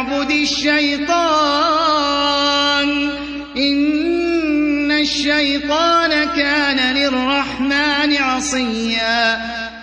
تعبد الشيطان. إن الشيطان كان للرحمن عصيا.